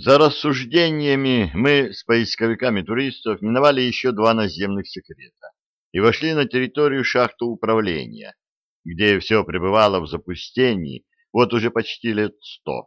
За рассуждениями мы с поисковиками туристов миновали еще два наземных секрета и вошли на территорию шахты управления, где все пребывало в запустении вот уже почти лет сто.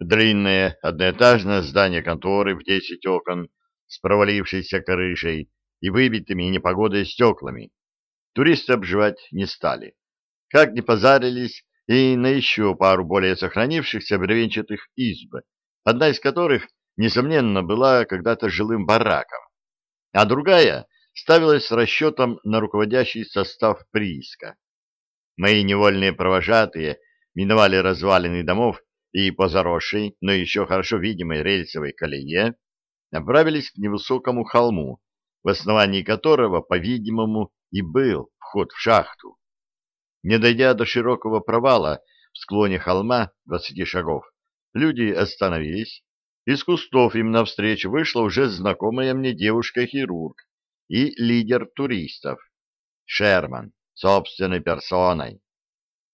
Длинное одноэтажное здание конторы в десять окон с провалившейся крышей и выбитыми непогодой стеклами. Туристы обживать не стали. Как не позарились и на еще пару более сохранившихся бревенчатых изб, одна из которых, несомненно, была когда-то жилым бараком, а другая ставилась с расчетом на руководящий состав прииска. Мои невольные провожатые миновали развалины домов и по заросшей, но еще хорошо видимой рельсовой колее направились к невысокому холму, в основании которого, по-видимому, и был вход в шахту. Не дойдя до широкого провала в склоне холма двадцати шагов, люди остановились. Из кустов им навстречу вышла уже знакомая мне девушка-хирург и лидер туристов, Шерман, собственной персоной.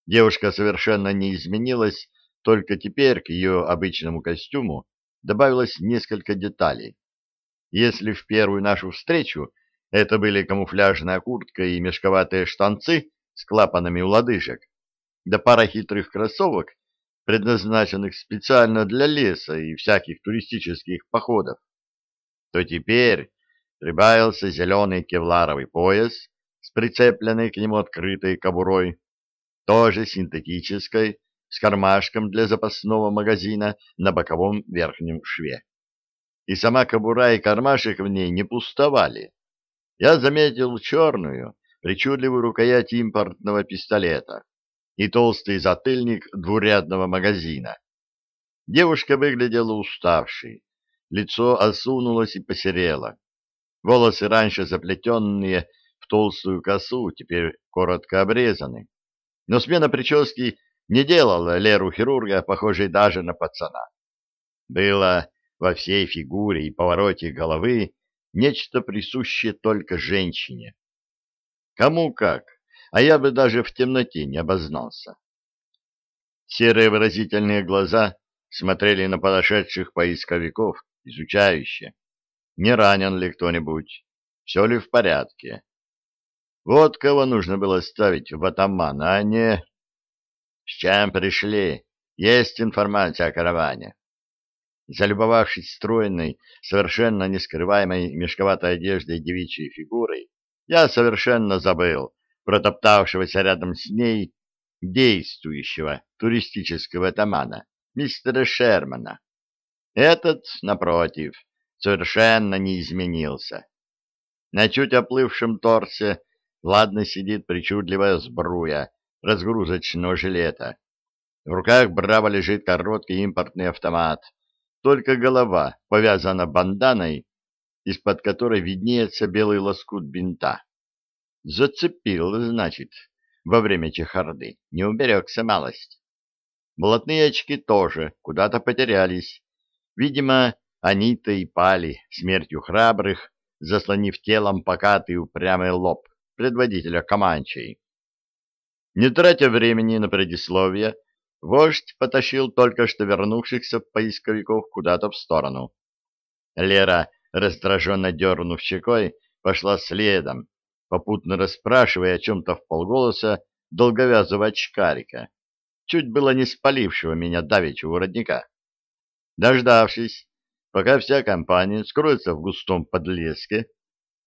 Девушка совершенно не изменилась, только теперь к ее обычному костюму добавилось несколько деталей. Если в первую нашу встречу это были камуфляжная куртка и мешковатые штанцы с клапанами у лодыжек, да пара хитрых кроссовок, предназначенных специально для леса и всяких туристических походов, то теперь прибавился зеленый кевларовый пояс с прицепленной к нему открытой кобурой, тоже синтетической, с кармашком для запасного магазина на боковом верхнем шве. И сама кобура и кармашек в ней не пустовали. Я заметил черную, причудливую рукоять импортного пистолета и толстый затыльник двурядного магазина. Девушка выглядела уставшей, лицо осунулось и посерело. Волосы, раньше заплетенные в толстую косу, теперь коротко обрезаны. Но смена прически не делала Леру-хирурга похожей даже на пацана. Было во всей фигуре и повороте головы нечто присущее только женщине. Кому как, а я бы даже в темноте не обознался. Серые выразительные глаза смотрели на подошедших поисковиков, изучающе. Не ранен ли кто-нибудь? Все ли в порядке? Вот кого нужно было ставить в атаман, а не... С чем пришли? Есть информация о караване. Залюбовавшись стройной, совершенно не скрываемой мешковатой одеждой девичьей фигурой, я совершенно забыл протоптавшегося рядом с ней действующего туристического атамана, мистера Шермана. Этот, напротив, совершенно не изменился. На чуть оплывшем торсе ладно сидит причудливая сбруя разгрузочного жилета. В руках браво лежит короткий импортный автомат, только голова повязана банданой из-под которой виднеется белый лоскут бинта. Зацепил, значит, во время чехарды, не уберегся малость. Блатные очки тоже куда-то потерялись. Видимо, они-то и пали смертью храбрых, заслонив телом покатый упрямый лоб предводителя Каманчей. Не тратя времени на предисловие, вождь потащил только что вернувшихся поисковиков куда-то в сторону. Лера раздраженно дернув щекой, пошла следом, попутно расспрашивая о чем-то в полголоса долговязого очкарика, чуть было не спалившего меня давеча родника. Дождавшись, пока вся компания скроется в густом подлеске,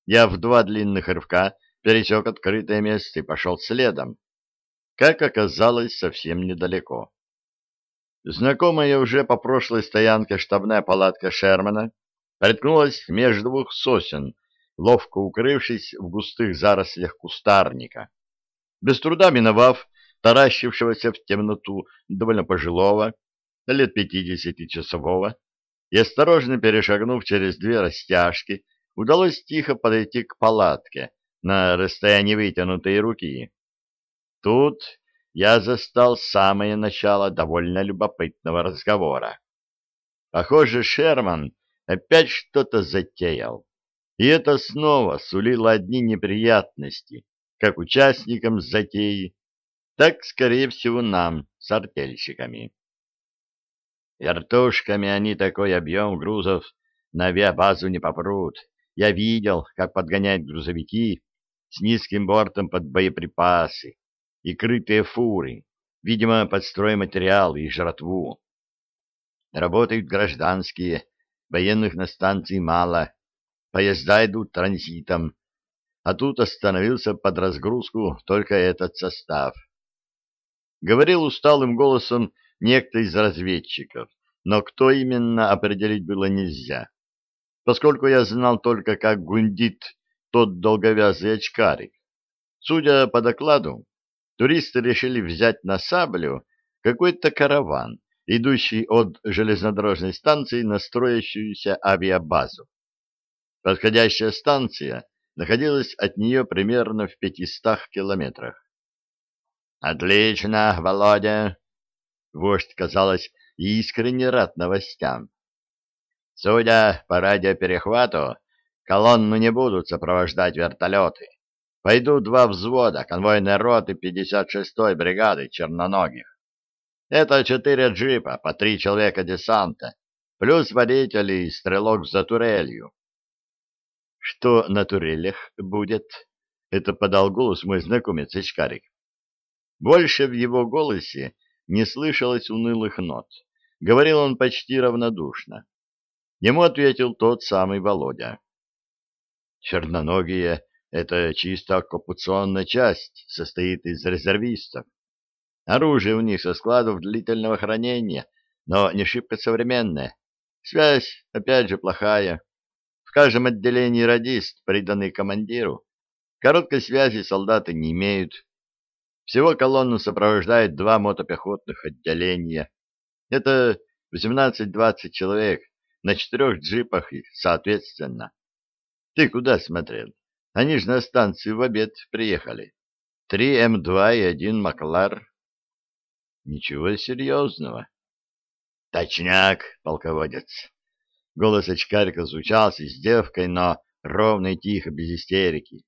я в два длинных рывка пересек открытое место и пошел следом. Как оказалось, совсем недалеко. Знакомая уже по прошлой стоянке штабная палатка Шермана приткнулась между двух сосен, ловко укрывшись в густых зарослях кустарника. Без труда миновав таращившегося в темноту довольно пожилого, лет пятидесяти часового, и осторожно перешагнув через две растяжки, удалось тихо подойти к палатке на расстоянии вытянутой руки. Тут я застал самое начало довольно любопытного разговора. Похоже, Шерман опять что-то затеял. И это снова сулило одни неприятности, как участникам затеи, так, скорее всего, нам с артельщиками. Вертушками они такой объем грузов на авиабазу не попрут. Я видел, как подгоняют грузовики с низким бортом под боеприпасы и крытые фуры, видимо, под стройматериал и жратву. Работают гражданские, военных на станции мало, поезда идут транзитом, а тут остановился под разгрузку только этот состав. Говорил усталым голосом некто из разведчиков, но кто именно определить было нельзя, поскольку я знал только, как гундит тот долговязый очкарик. Судя по докладу, туристы решили взять на саблю какой-то караван, идущий от железнодорожной станции на строящуюся авиабазу. Подходящая станция находилась от нее примерно в пятистах километрах. «Отлично, Володя!» Вождь, казалось, искренне рад новостям. «Судя по радиоперехвату, колонну не будут сопровождать вертолеты. Пойдут два взвода конвойной роты 56-й бригады черноногих. Это четыре джипа, по три человека десанта, плюс водители и стрелок за турелью. Что на турелях будет? Это подал голос мой знакомец Ичкарик. Больше в его голосе не слышалось унылых нот. Говорил он почти равнодушно. Ему ответил тот самый Володя. Черноногие — это чисто оккупационная часть, состоит из резервистов. Оружие у них со складов длительного хранения, но не шибко современное. Связь, опять же, плохая. Каждом отделении радист, приданный командиру. Короткой связи солдаты не имеют. Всего колонну сопровождает два мотопехотных отделения. Это 18-20 человек на четырех джипах и соответственно. Ты куда смотрел? Они же на станцию в обед приехали. Три М2 и один Маклар. Ничего серьезного. Точняк, полководец. Голос очкарика звучал с издевкой, но ровно и тихо, без истерики.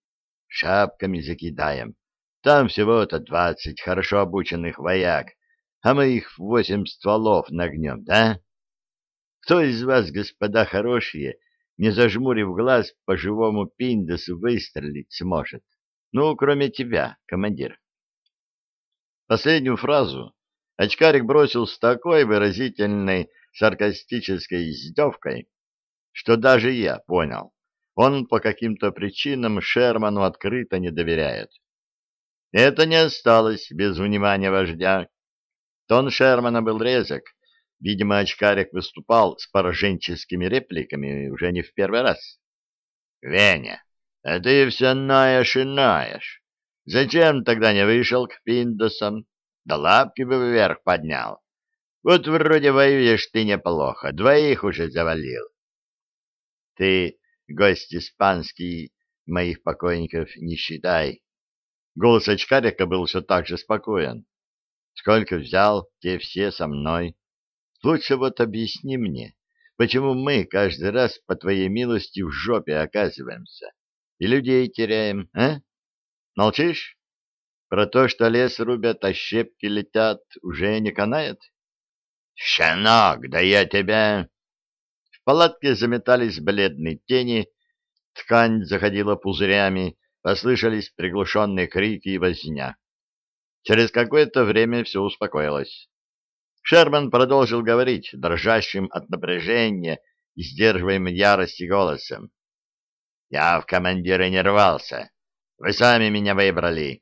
Шапками закидаем. Там всего-то двадцать хорошо обученных вояк, а мы их восемь стволов нагнем, да? Кто из вас, господа хорошие, не зажмурив глаз, по живому пиндосу выстрелить сможет? Ну, кроме тебя, командир. Последнюю фразу Очкарик бросил с такой выразительной саркастической издевкой, что даже я понял, он по каким-то причинам Шерману открыто не доверяет. Это не осталось без внимания вождя. Тон Шермана был резок. Видимо, очкарик выступал с пораженческими репликами уже не в первый раз. — Веня, а ты все наешь и наешь. Зачем тогда не вышел к Пиндосам? Да лапки бы вверх поднял. Вот вроде воюешь ты неплохо, двоих уже завалил. Ты, гость испанский, моих покойников не считай. Голос очкарика был все так же спокоен. Сколько взял, те все со мной. Лучше вот объясни мне, почему мы каждый раз по твоей милости в жопе оказываемся и людей теряем, а? Молчишь? Про то, что лес рубят, а щепки летят, уже не канает? «Щенок, да я тебя...» В палатке заметались бледные тени, ткань заходила пузырями, послышались приглушенные крики и возня. Через какое-то время все успокоилось. Шерман продолжил говорить, дрожащим от напряжения и сдерживаемым ярости голосом. «Я в командиры не рвался. Вы сами меня выбрали.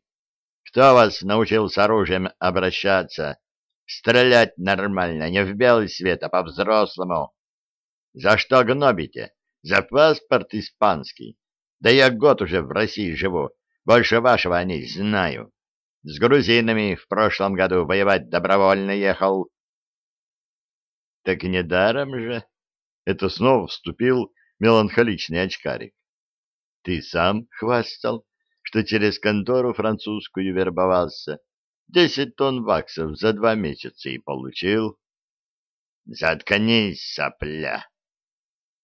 Кто вас научил с оружием обращаться? Стрелять нормально, не в белый свет, а по-взрослому. За что гнобите? За паспорт испанский. Да я год уже в России живу. Больше вашего о ней знаю. С грузинами в прошлом году воевать добровольно ехал. Так недаром же. Это снова вступил меланхоличный очкарик. Ты сам хвастал, что через контору французскую вербовался. Десять тонн баксов за два месяца и получил. Заткнись, сопля!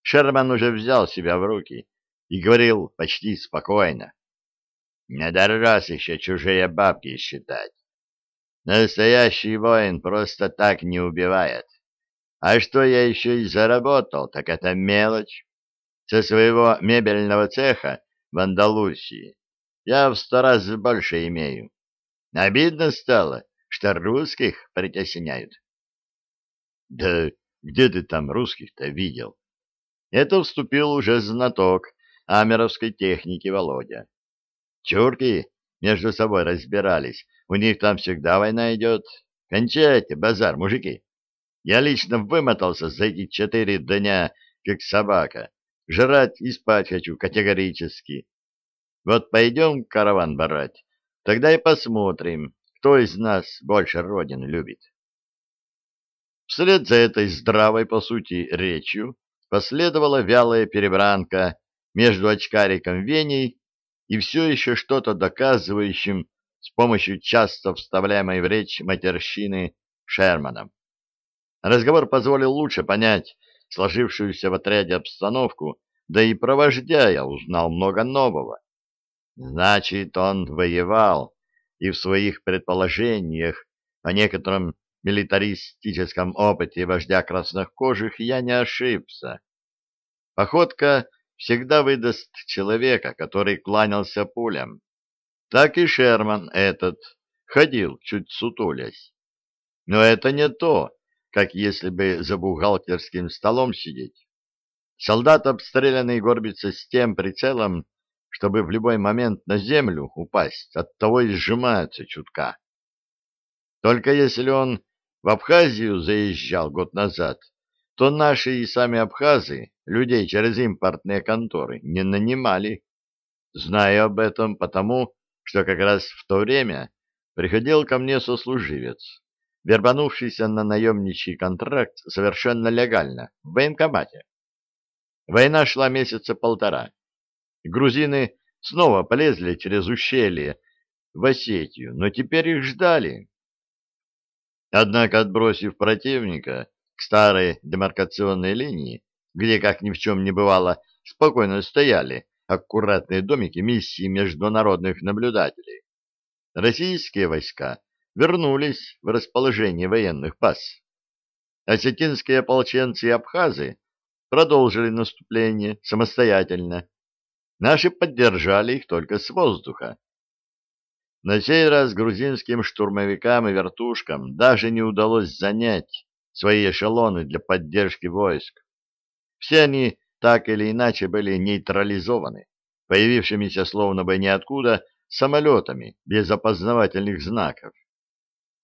Шерман уже взял себя в руки и говорил почти спокойно. Не дорос еще чужие бабки считать. Настоящий воин просто так не убивает. А что я еще и заработал, так это мелочь. Со своего мебельного цеха в Андалусии я в сто раз больше имею. Обидно стало, что русских притесняют. Да где ты там русских-то видел? Это вступил уже знаток амеровской техники Володя. Чурки между собой разбирались, у них там всегда война идет. Кончайте базар, мужики. Я лично вымотался за эти четыре дня, как собака. Жрать и спать хочу категорически. Вот пойдем караван барать, тогда и посмотрим, кто из нас больше Родины любит. Вслед за этой здравой, по сути, речью последовала вялая перебранка между очкариком Веней и все еще что-то доказывающим с помощью часто вставляемой в речь матерщины Шерманом. Разговор позволил лучше понять сложившуюся в отряде обстановку, да и про вождя я узнал много нового. Значит, он воевал, и в своих предположениях о некотором милитаристическом опыте вождя краснокожих я не ошибся. Походка всегда выдаст человека, который кланялся пулям. Так и Шерман этот ходил, чуть сутулясь. Но это не то, как если бы за бухгалтерским столом сидеть. Солдат, обстрелянный, горбится с тем прицелом, чтобы в любой момент на землю упасть, оттого и сжимается чутка. Только если он в Абхазию заезжал год назад, то наши и сами абхазы людей через импортные конторы не нанимали. Знаю об этом потому, что как раз в то время приходил ко мне сослуживец, вербанувшийся на наемничий контракт совершенно легально в военкомате. Война шла месяца полтора. Грузины снова полезли через ущелье в Осетию, но теперь их ждали. Однако, отбросив противника к старой демаркационной линии, где, как ни в чем не бывало, спокойно стояли аккуратные домики миссии международных наблюдателей, российские войска вернулись в расположение военных баз. Осетинские ополченцы и абхазы продолжили наступление самостоятельно. Наши поддержали их только с воздуха. На сей раз грузинским штурмовикам и вертушкам даже не удалось занять свои эшелоны для поддержки войск. Все они так или иначе были нейтрализованы, появившимися словно бы ниоткуда самолетами без опознавательных знаков.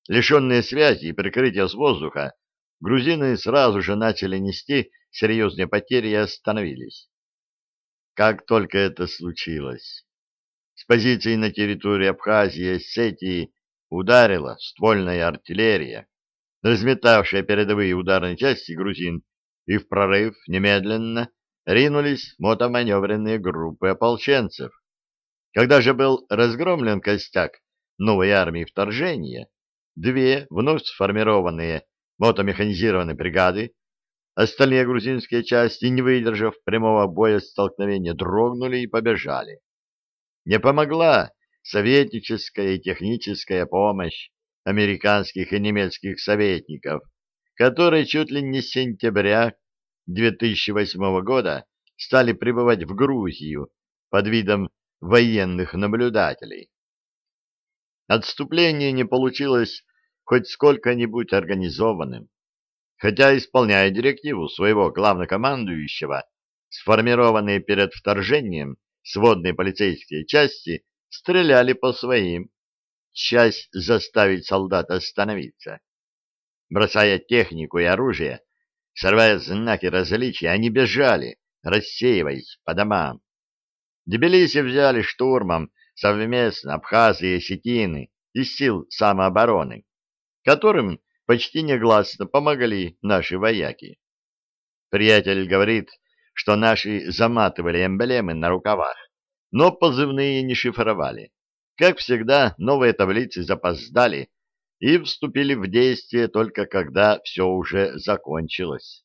Лишенные связи и прикрытия с воздуха, грузины сразу же начали нести серьезные потери и остановились. Как только это случилось, с позиции на территории Абхазии и Осетии ударила ствольная артиллерия, разметавшая передовые ударные части грузин, и в прорыв немедленно ринулись мотоманевренные группы ополченцев. Когда же был разгромлен костяк новой армии вторжения, две вновь сформированные мотомеханизированные бригады, остальные грузинские части, не выдержав прямого боя столкновения, дрогнули и побежали. Не помогла советническая и техническая помощь американских и немецких советников, которые чуть ли не с сентября 2008 года стали прибывать в Грузию под видом военных наблюдателей. Отступление не получилось хоть сколько-нибудь организованным, хотя, исполняя директиву своего главнокомандующего, сформированные перед вторжением сводные полицейские части стреляли по своим, часть заставить солдат остановиться. Бросая технику и оружие, срывая знаки различия, они бежали, рассеиваясь по домам. Тбилиси взяли штурмом совместно Абхазы и Осетины из сил самообороны, которым почти негласно помогали наши вояки. Приятель говорит, что наши заматывали эмблемы на рукавах, но позывные не шифровали. Как всегда, новые таблицы запоздали и вступили в действие только когда все уже закончилось.